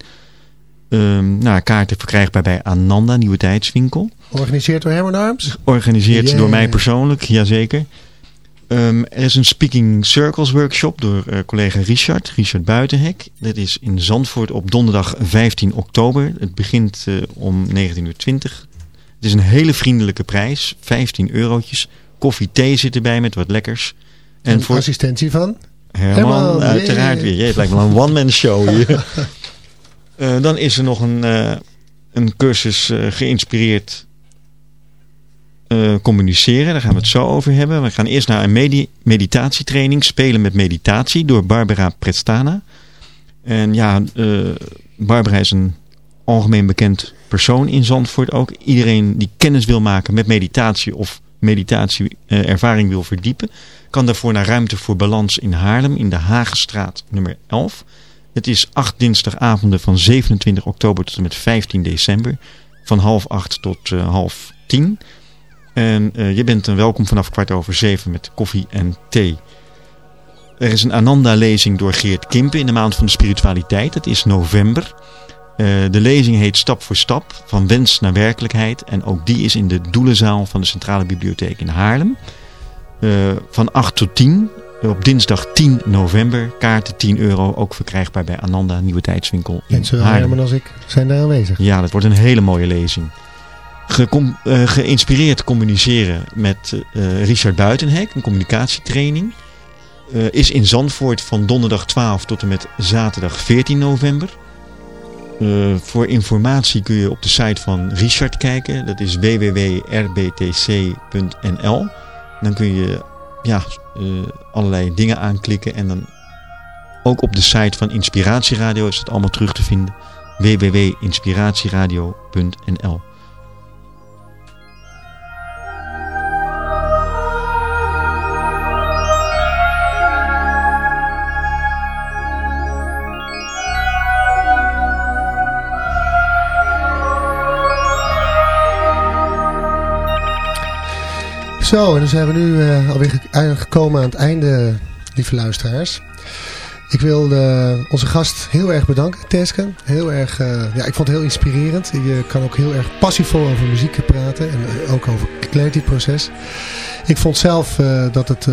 Ehm nou, kaarten verkrijgbaar bij Ananda, Nieuwe Tijdswinkel. Georganiseerd door Herman Arms? Georganiseerd Yeah. door mij persoonlijk, jazeker. Ehm er is een Speaking Circles workshop door eh, collega Richard, Richard Buitenhek. Dat is in Zandvoort op donderdag 15 oktober. Het begint eh, om 19.20 uur. Het is een hele vriendelijke prijs, 15 eurotjes. Koffie, thee zit erbij met wat lekkers. En assistentie van? Herman, Herman, uiteraard yeah. weer. Het lijkt wel een one-man show hier. [LAUGHS] Eh, dan is er nog een, eh, een cursus eh, geïnspireerd communiceren. Daar gaan we het zo over hebben. We gaan eerst naar een medi- meditatietraining. Spelen met meditatie door Barbara Prestana. En ja, Barbara is een algemeen bekend persoon in Zandvoort ook. Iedereen die kennis wil maken met meditatie of meditatieervaring wil verdiepen, kan daarvoor naar Ruimte voor Balans in Haarlem in de Hagenstraat nummer 11. Het is acht dinsdagavonden van 27 oktober tot en met 15 december. Van half acht tot eh, half tien. En eh, je bent dan welkom vanaf kwart over zeven met koffie en thee. Er is een Ananda-lezing door Geert Kimpen in de maand van de spiritualiteit. Het is november. Eh, de lezing heet Stap voor Stap, van wens naar werkelijkheid. En ook die is in de Doelenzaal van de Centrale Bibliotheek in Haarlem. Van 8 tot 10, op dinsdag 10 november. Kaarten 10 euro, ook verkrijgbaar bij Ananda Nieuwe Tijdswinkel in En zowel Haarlem. Herman als ik zijn daar aanwezig. Ja, dat wordt een hele mooie lezing. Gecom- eh, geïnspireerd communiceren met eh, Richard Buitenhek, een communicatietraining. Eh, is in Zandvoort van donderdag 12 tot en met zaterdag 14 november. Eh, voor informatie kun je op de site van Richard kijken. Dat is www.rbtc.nl. Dan kun je ja, eh, allerlei dingen aanklikken. En dan ook op de site van Inspiratieradio is het allemaal terug te vinden www.inspiratieradio.nl Zo, en dan zijn we nu eh, alweer eh, gekomen aan het einde, lieve luisteraars. Ik wil eh, onze gast heel erg bedanken, Teske. Heel erg, ja, ik vond het heel inspirerend. Je kan ook heel erg passievol over muziek praten en ook over het clarity-proces. Ik vond zelf dat het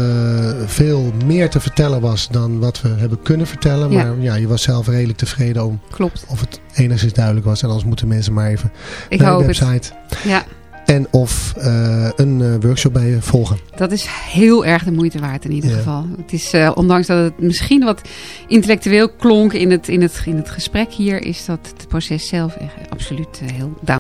veel meer te vertellen was dan wat we hebben kunnen vertellen. Ja. Maar ja, je was zelf redelijk tevreden om Klopt. of het enigszins duidelijk was. En anders moeten mensen maar even Ik naar hoop de het. website. Ja. En of eh, een eh, workshop bij je volgen. Dat is heel erg de moeite waard in ieder Ja. geval. Het is, eh, ondanks dat het misschien wat intellectueel klonk in het, in het, in het gesprek hier, is dat het proces zelf echt absoluut heel